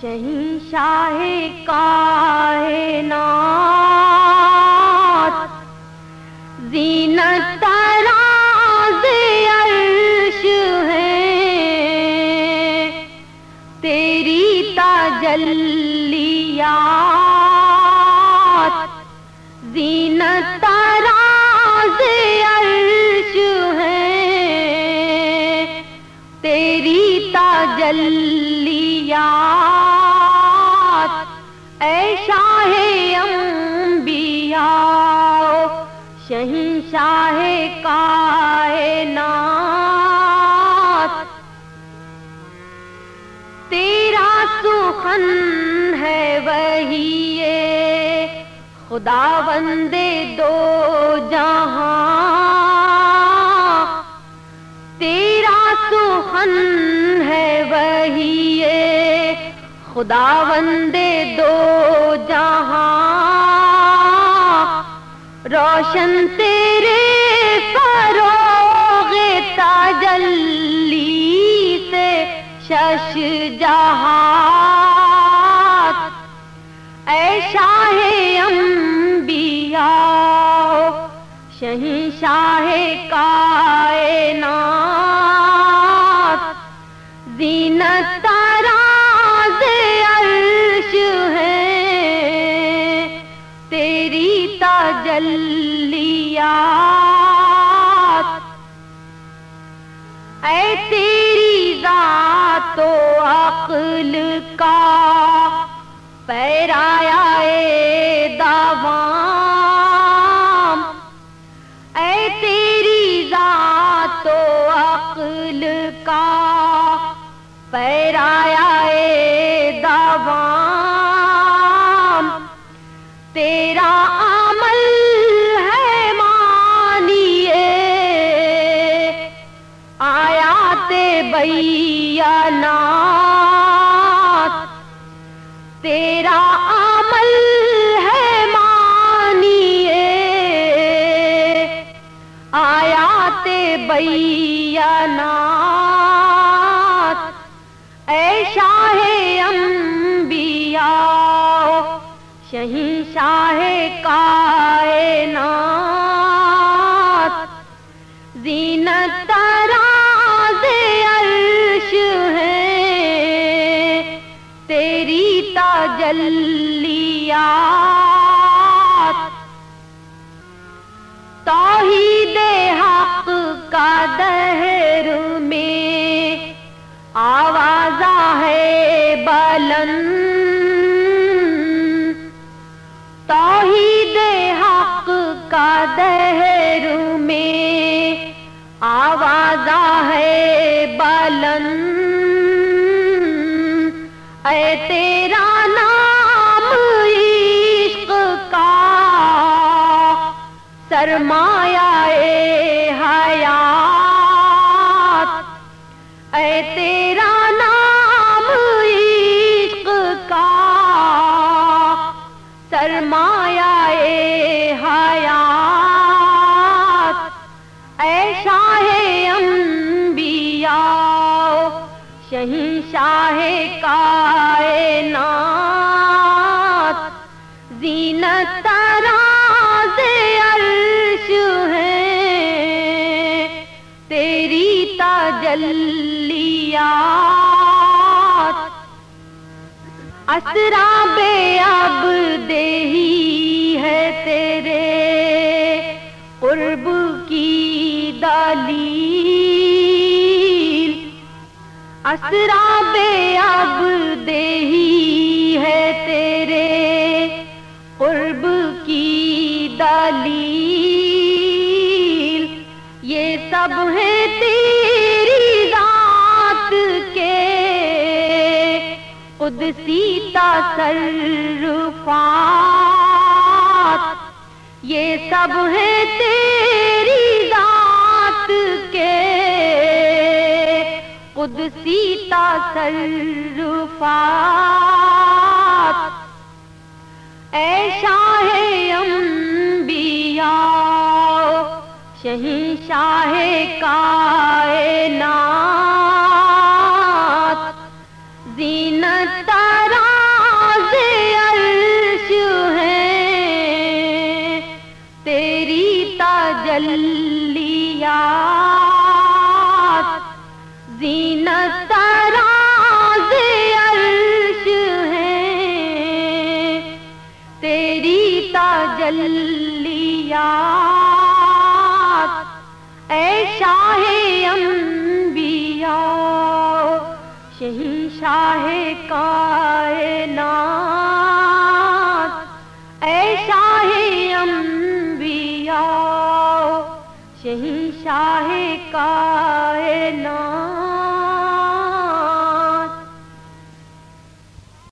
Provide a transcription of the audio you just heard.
شہنشاہ کائنات زینت تراز عرش ہے۔ تیری تجلیات زینت تراز عرش ہے۔ تیری تجلیات اے شاہ انبیاء، شہنشاہ کائنات۔ تیرا سخن ہے وہی خدا بندے دو جہاں۔ تیرا سخن ہے وہی خدا بندے دو جہاں، روشن تیرے فروغ تجلی سے شش جہات اے شاہ انبیاء، شہنشاہ کائنات زینت تراز عرش ہے۔ تیری تجلیات۔ اے تیری ذات و عقل کا پیرایا پیرایا اے دوام تیرا عمل ہے مانیے۔ آیات بیانات، تیرا عمل ہے مانیے۔ آیات بیانات نہیں شاہ کائنات۔ زینت تراز عرش ہے۔ تیری تجلیات کا دہر میں آواز ہے بلند۔ اے تیرا نام عشق کا سرمایہ حیات۔ اے تیرا نام عشق کا سرمایہ حیات۔ اے شاہ انبیاء شہنشاہ کائنات، زینت تراز عرش ہے تیری تجلیات۔ اسرا بے اب دیہی ہے تیرے، قرب کی دلیل۔ اسرا بے اب دیہی ہے تیرے۔ قرب کی دلیل۔ یہ سب ہے تیری ذات کے۔ قدسی تصرفات۔ یہ سب ہے تیری قدسی تصرفات اے شاہ انبیاء شہنشاہ کائنات۔ تجلیات اے شاہ انبیاء شہی شاہ کائنات۔ اے شاہ انبیاء شہی شاہ کائنات۔